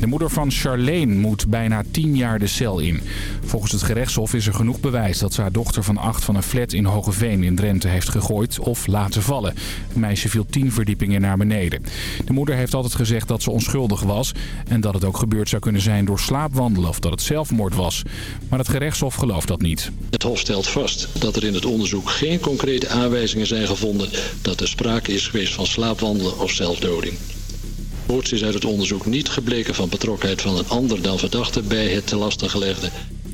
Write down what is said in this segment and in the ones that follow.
De moeder van Charlene moet bijna 10 jaar de cel in. Volgens het gerechtshof is er genoeg bewijs dat ze haar dochter van 8 van een flat in Hogeveen in Drenthe heeft gegooid of laten vallen. Het meisje viel 10 verdiepingen naar beneden. De moeder heeft altijd gezegd dat ze onschuldig was en dat het ook gebeurd zou kunnen zijn door slaapwandelen of dat het zelfmoord was. Maar het gerechtshof gelooft dat niet. Het hof stelt vast dat er in het onderzoek geen concrete aanwijzingen zijn gevonden dat er sprake is geweest van slaapwandelen of zelfdoding. Voorts is uit het onderzoek niet gebleken van betrokkenheid van een ander dan verdachte bij het te lasten gelegde.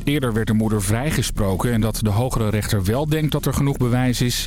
Eerder werd de moeder vrijgesproken en dat de hogere rechter wel denkt dat er genoeg bewijs is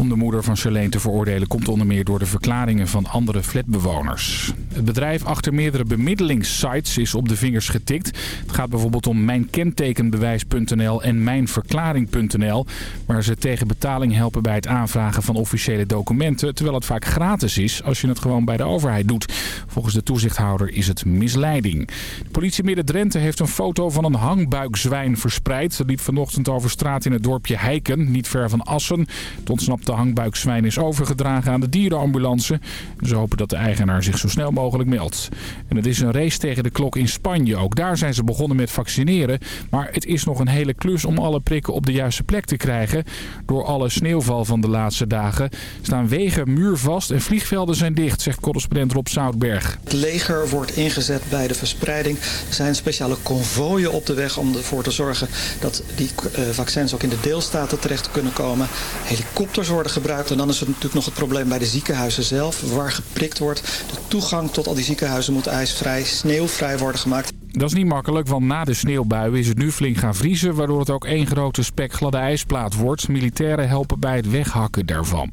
om de moeder van Charlene te veroordelen komt onder meer door de verklaringen van andere flatbewoners. Het bedrijf achter meerdere bemiddelingssites is op de vingers getikt. Het gaat bijvoorbeeld om mijnkentekenbewijs.nl en mijnverklaring.nl... waar ze tegen betaling helpen bij het aanvragen van officiële documenten... terwijl het vaak gratis is als je het gewoon bij de overheid doet. Volgens de toezichthouder is het misleiding. De politie Midden-Drenthe heeft een foto van een hangbuikzwijn verspreid. Dat liep vanochtend over straat in het dorpje Heiken, niet ver van Assen. Het ontsnapte hangbuikzwijn is overgedragen aan de dierenambulance. Ze hopen dat de eigenaar zich zo snel mogelijk meldt. En het is een race tegen de klok in Spanje. Ook daar zijn ze begonnen met vaccineren. Maar het is nog een hele klus om alle prikken op de juiste plek te krijgen. Door alle sneeuwval van de laatste dagen staan wegen muurvast en vliegvelden zijn dicht, zegt correspondent Rob Zoutberg. Het leger wordt ingezet bij de verspreiding. Er zijn speciale konvooien op de weg om ervoor te zorgen dat die eh, vaccins ook in de deelstaten terecht kunnen komen. Helikopters gebruikt. En dan is er natuurlijk nog het probleem bij de ziekenhuizen zelf, waar geprikt wordt. De toegang tot al die ziekenhuizen moet ijsvrij, sneeuwvrij worden gemaakt. Dat is niet makkelijk, want na de sneeuwbuien is het nu flink gaan vriezen... waardoor het ook één grote spekgladde ijsplaat wordt. Militairen helpen bij het weghakken daarvan.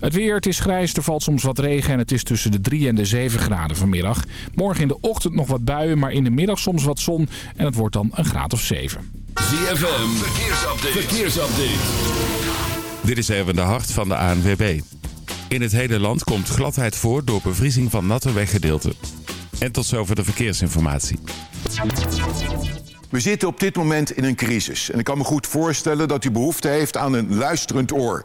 Het weer, het is grijs, er valt soms wat regen... en het is tussen de 3 en de 7 graden vanmiddag. Morgen in de ochtend nog wat buien, maar in de middag soms wat zon... en het wordt dan een graad of 7. ZFM, verkeersupdate. verkeersupdate. Dit is even de hart van de ANWB. In het hele land komt gladheid voor door bevriezing van natte weggedeelten. En tot zover de verkeersinformatie. We zitten op dit moment in een crisis. En ik kan me goed voorstellen dat u behoefte heeft aan een luisterend oor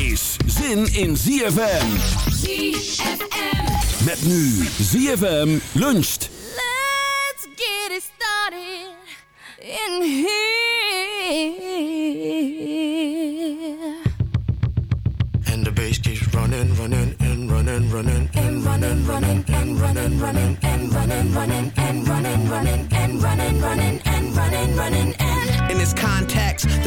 is zin in ZFM. ZFM. Met nu ZFM luncht. get it started in here. And the bass keeps running, running, and running, running, and running, running, and running, running, and running, running, and running, running, and running, running, and running, running, and. In this context,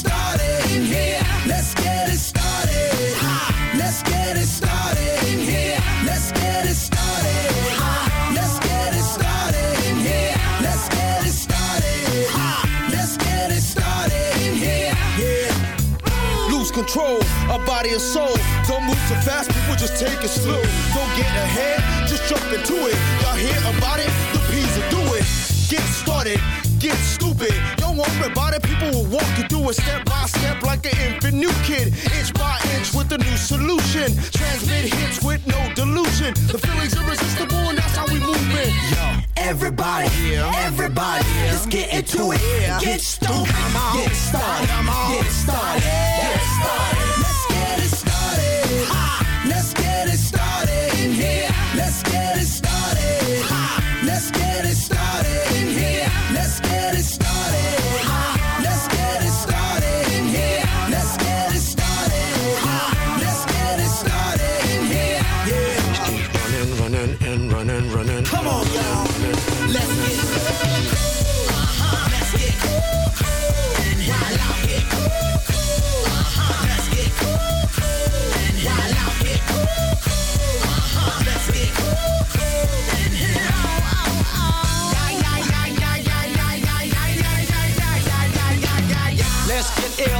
started in here. Let's get it started. Let's get it started. Let's get it started. Let's get it started. Let's get it started. Let's get it started. Lose control, our body and soul. Don't move too fast, people just take it slow. Don't get ahead, just jump into it. Y'all hear about it? The P's will do it. Get started get stupid. Don't worry about it, people will walk you through it step by step like an infant new kid. Inch by inch with a new solution. Transmit hits with no delusion. The feeling's irresistible and that's how we move it. Yo, Everybody, everybody, let's get into it. Get stoned, get started, get started, get started. Let's get it started. Ha! Let's get it started in here. Let's get it started. Ha! Let's get it started Let's get ill,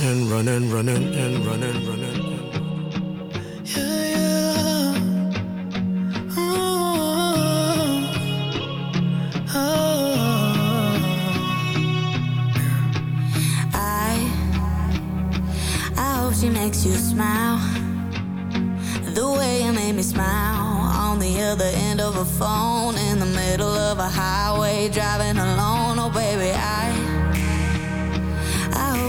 Yeah. And running, running and running, running. I, I hope she makes you smile. The way you made me smile on the other end of a phone in the middle of a highway driving alone. Oh, baby, I,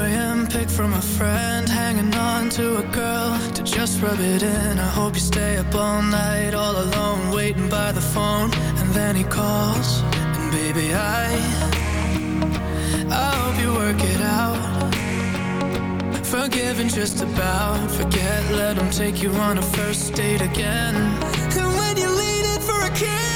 a.m. pic from a friend, hanging on to a girl to just rub it in. I hope you stay up all night, all alone, waiting by the phone, and then he calls, and baby, I, I hope you work it out. Forgiving just about, forget, let him take you on a first date again. And when you lean in for a kiss,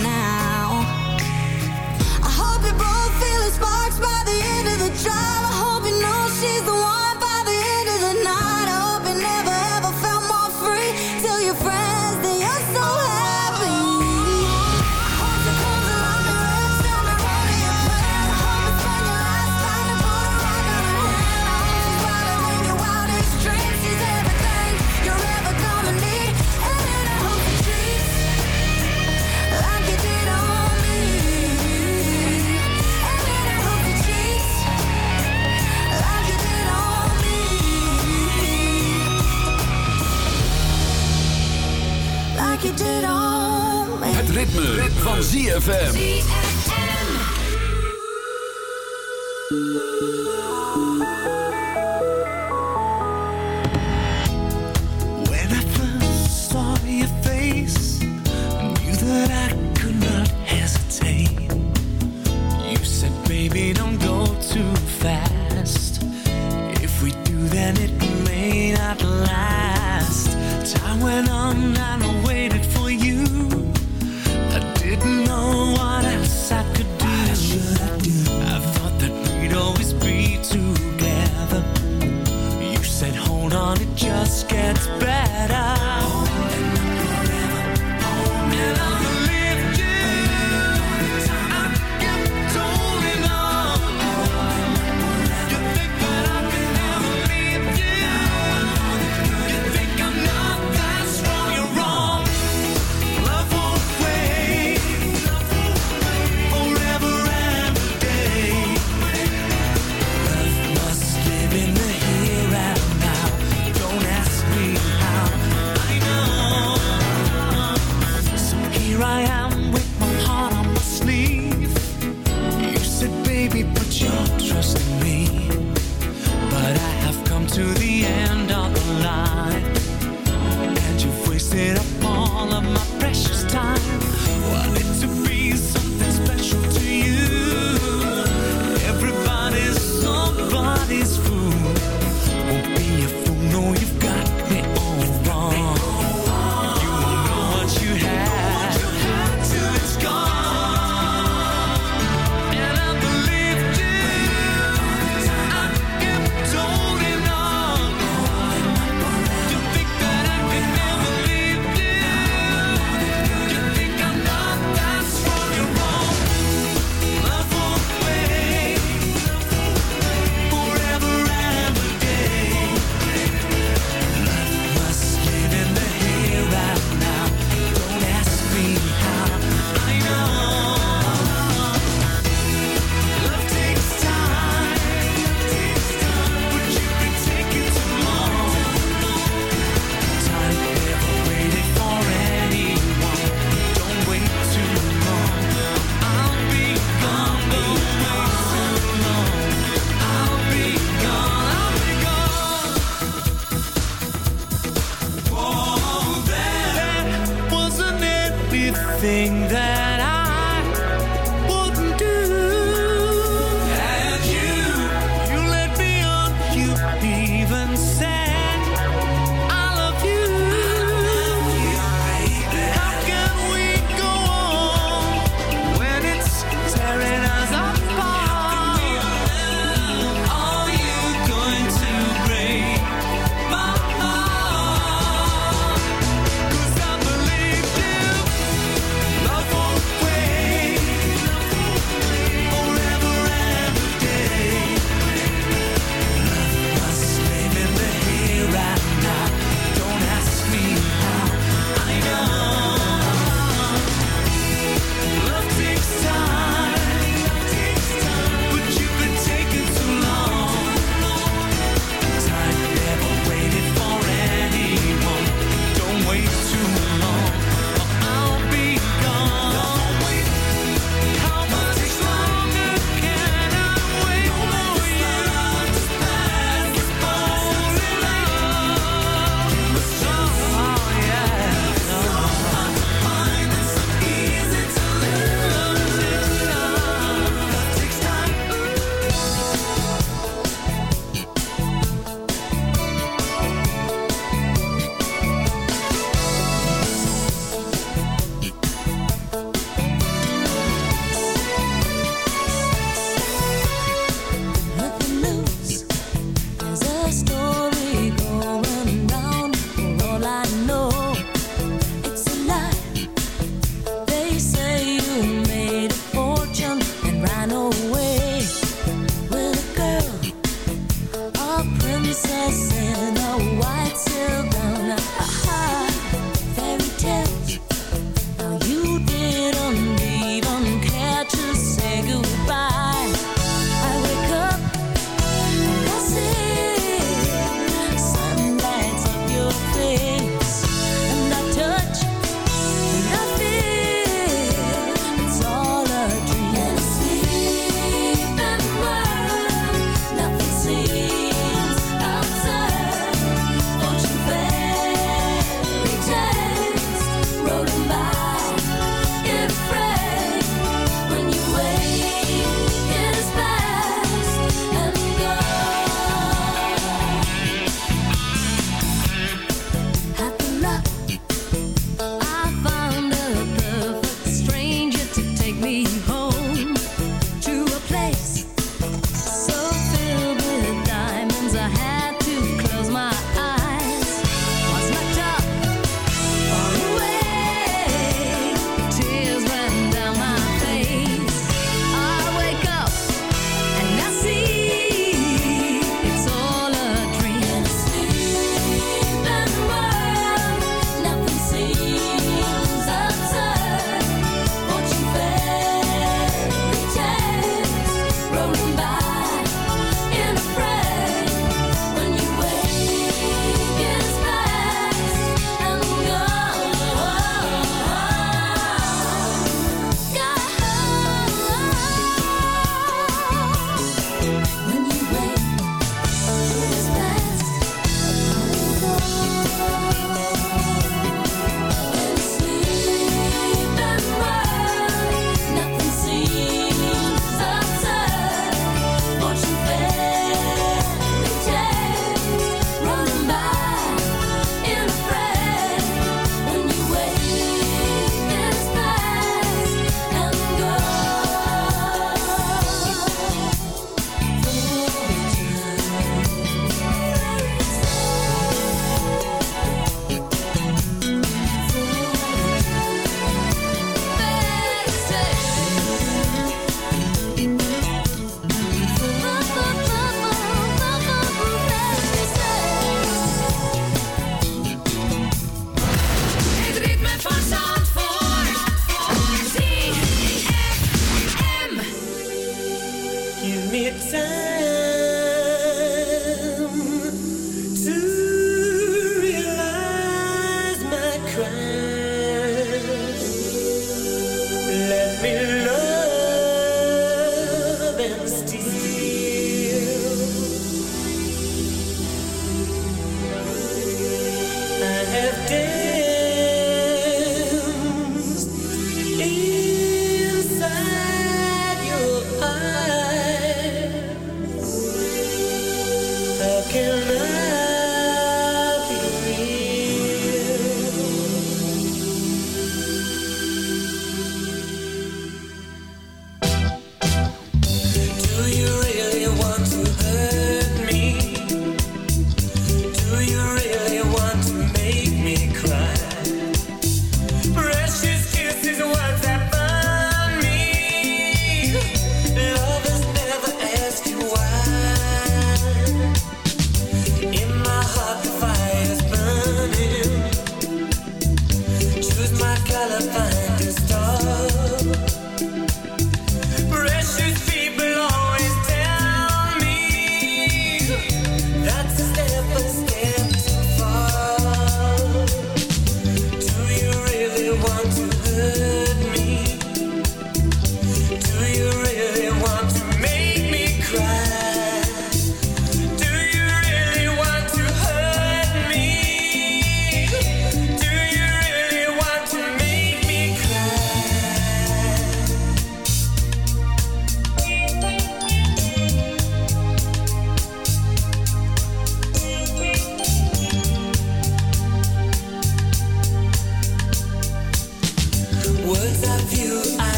ZFM.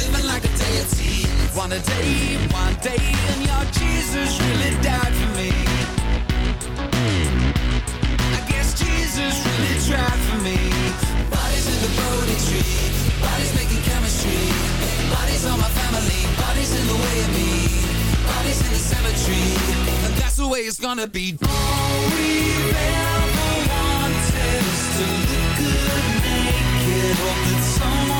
living like a deity. One a day, one day, and your Jesus really died for me. I guess Jesus really tried for me. Bodies in the Bodhi tree, bodies making chemistry. Bodies on my family, bodies in the way of me. Bodies in the cemetery, and that's the way it's gonna be. All we ever wanted was to look good naked, hope that someone.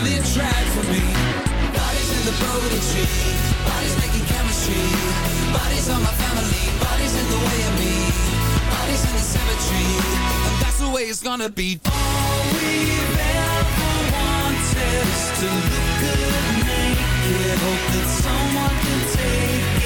really a drag for me. Bodies in the tree, bodies making chemistry. Bodies on my family, bodies in the way of me. Bodies in the cemetery, and that's the way it's gonna be. All we've ever wanted is to look good naked. Hope that someone can take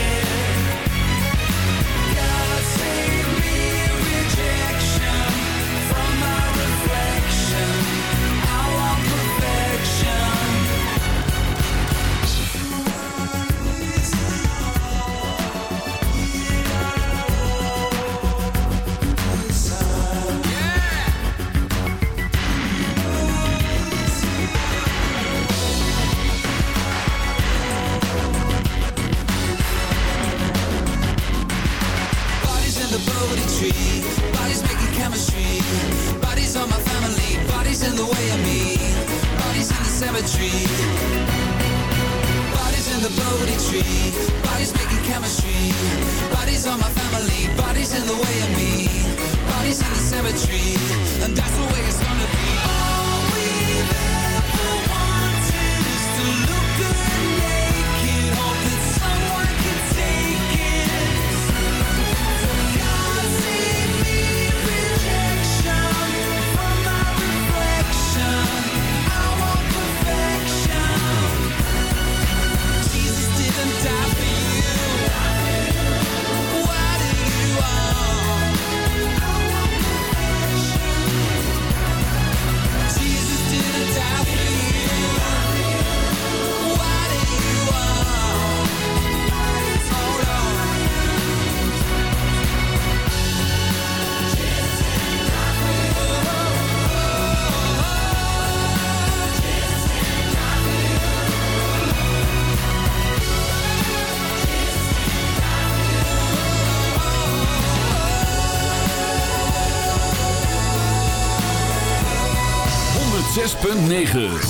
poetry. Bodies in the Bodhi tree, bodies making chemistry. Bodies on my family, bodies in the way of me. Bodies in the cemetery. 9.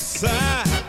Side.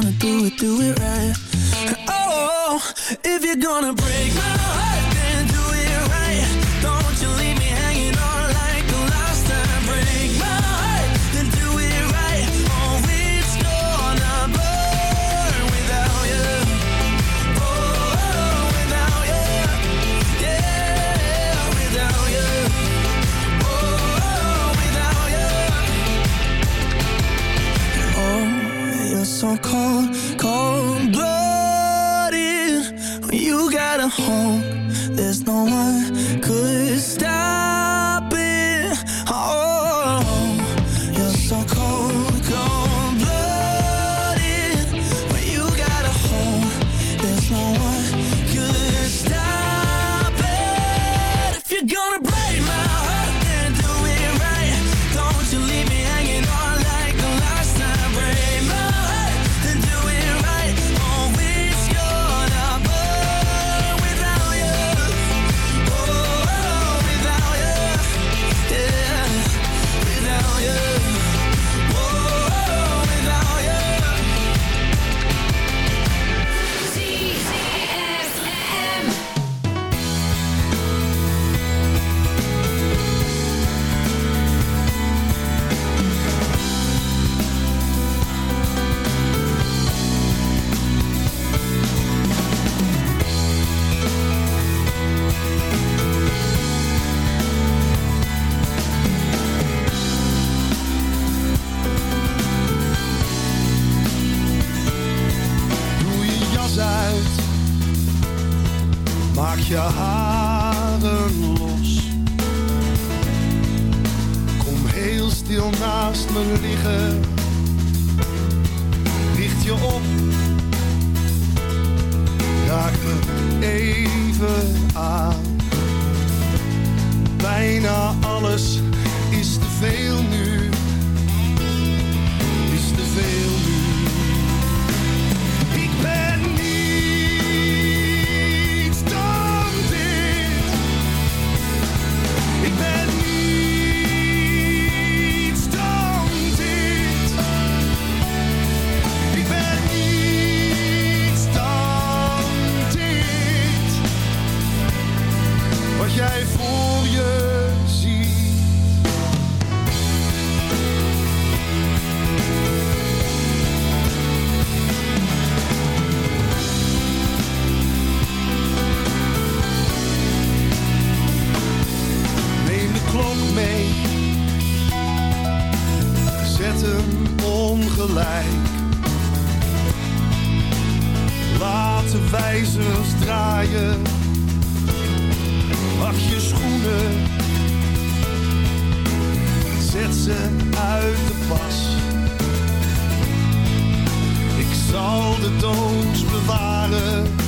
Gonna do dood bewaren.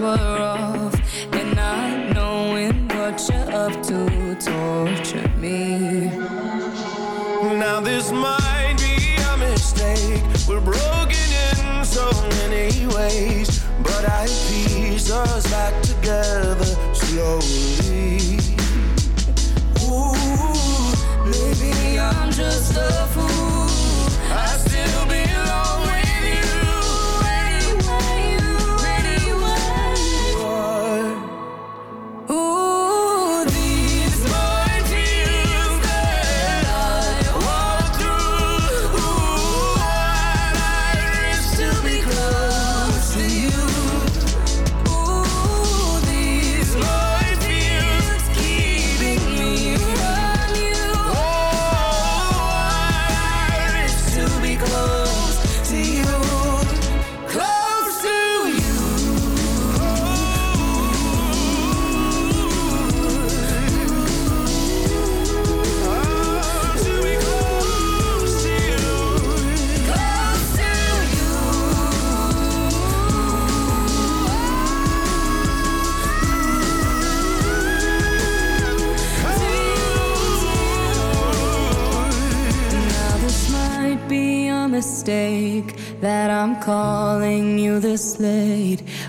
words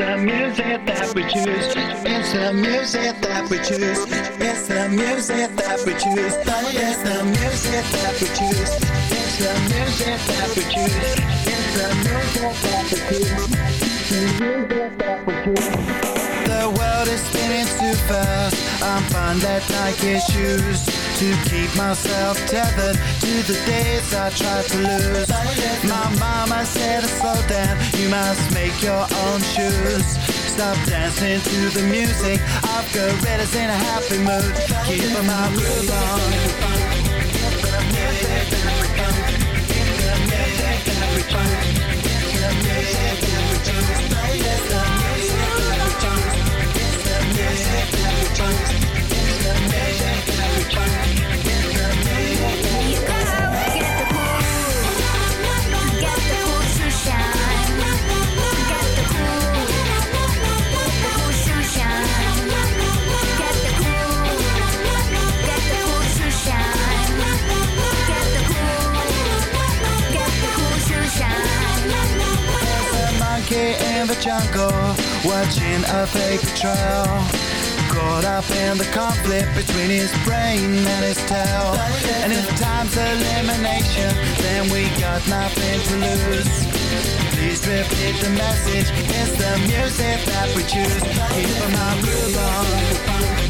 the music that we choose. Music that we choose. Music that we choose. Music that we choose. Music that we choose. Music that we choose. That we choose. The world is spinning too fast. I'm fine that Nike shoes to keep myself tethered to the days I tried to lose. My mama said, slow down, you must make your own shoes. Stop dancing to the music I've got gorillas in a happy mood. Keep my groove on. It's the music that we find jungle, watching a fake trail. Caught up in the conflict between his brain and his tail. And if time's elimination, then we got nothing to lose. Please repeat the message, it's the music that we choose. Keep my groove on.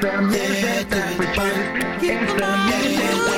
Experimenting with you. Experimenting with you.